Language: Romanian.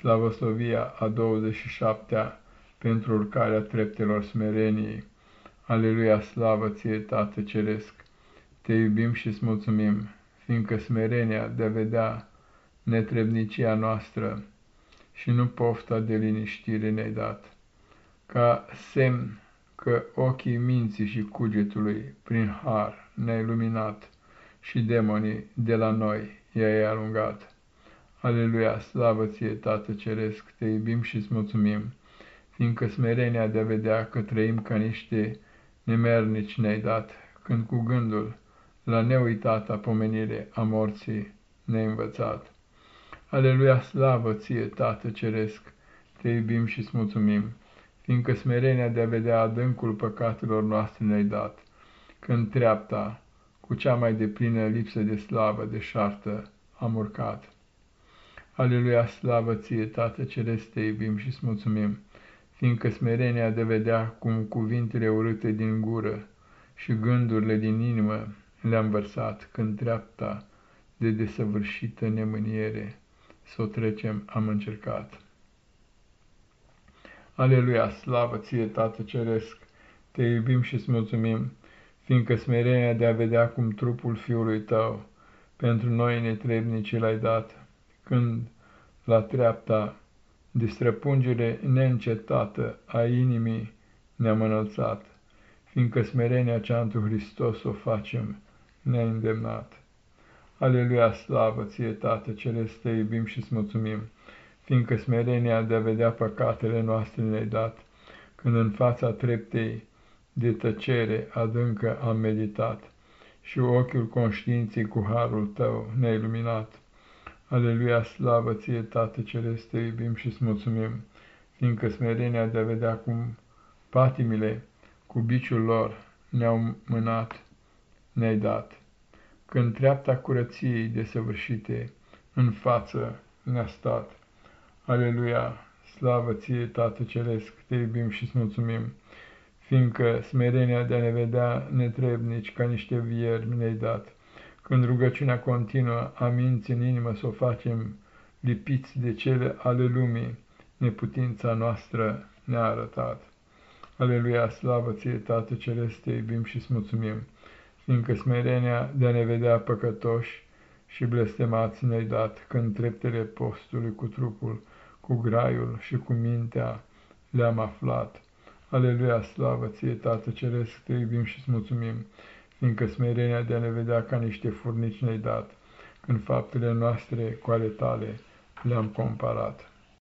slavoslovia a 27-a pentru urcarea treptelor smereniei. Aleluia, slavă ție, Tată Ceresc! Te iubim și îți mulțumim, fiindcă smerenia de a vedea netrebnicia noastră și nu pofta de liniștire ne-ai dat, ca semn că ochii minții și cugetului prin har ne-ai luminat și demonii de la noi i-ai alungat. Aleluia, slavă ție, Tată Ceresc, te iubim și îți mulțumim, fiindcă smerenia de a vedea că trăim ca niște nemernici ne-ai dat, când cu gândul la neuitata pomenire a morții ne-ai învățat. Aleluia, slavă ție, Tată Ceresc, te iubim și îți mulțumim, fiindcă smerenia de a vedea adâncul păcatelor noastre ne-ai dat, când treapta, cu cea mai deplină lipsă de slavă, de șartă, am urcat. Aleluia, slavă ție, Tată Ceresc, te iubim și îți mulțumim, fiindcă smerenia de vedea cum cuvintele urâte din gură și gândurile din inimă le-am vărsat când treapta de desăvârșită nemâniere să o trecem am încercat. Aleluia, slavă ție, Tată Ceresc, te iubim și îți mulțumim, fiindcă smerenia de a vedea cum trupul Fiului tău pentru noi netrebnici l-ai dat, când la treapta de străpungere neîncetată a inimii ne-am înălțat, fiindcă smerenia cea întru Hristos o facem, ne-a îndemnat. Aleluia, slavă ție, Tată Celeste, te iubim și îți mulțumim, fiindcă smerenia de a vedea păcatele noastre ne-ai dat, când în fața treptei de tăcere adâncă am meditat și ochiul conștiinței cu harul tău ne-a iluminat. Aleluia, slavă ție, Tată Celeste, te iubim și îți mulțumim, fiindcă smerenia de a vedea cum patimile cu biciul lor ne-au mânat, ne-ai dat. Când treapta curăției desăvârșite în față ne-a stat. Aleluia, slavă ție, Tată Ceresc, te iubim și îți mulțumim, fiindcă smerenia de a ne vedea netrebnici ca niște viermi ne-ai dat când rugăciunea continuă a minții în inimă să o facem lipiți de cele ale lumii, neputința noastră ne-a arătat. Aleluia, slavă ție, Tată Celeste, iubim și îți mulțumim, fiindcă smerenia de a ne vedea păcătoși și blestemați ne-ai dat, când treptele postului cu trupul, cu graiul și cu mintea le-am aflat. Aleluia, slavă ție, Tată Ceresc, te iubim și îți mulțumim, fiindcă smerenia de a ne vedea ca niște furnici ne-ai dat, când faptele noastre cu ale tale le-am comparat.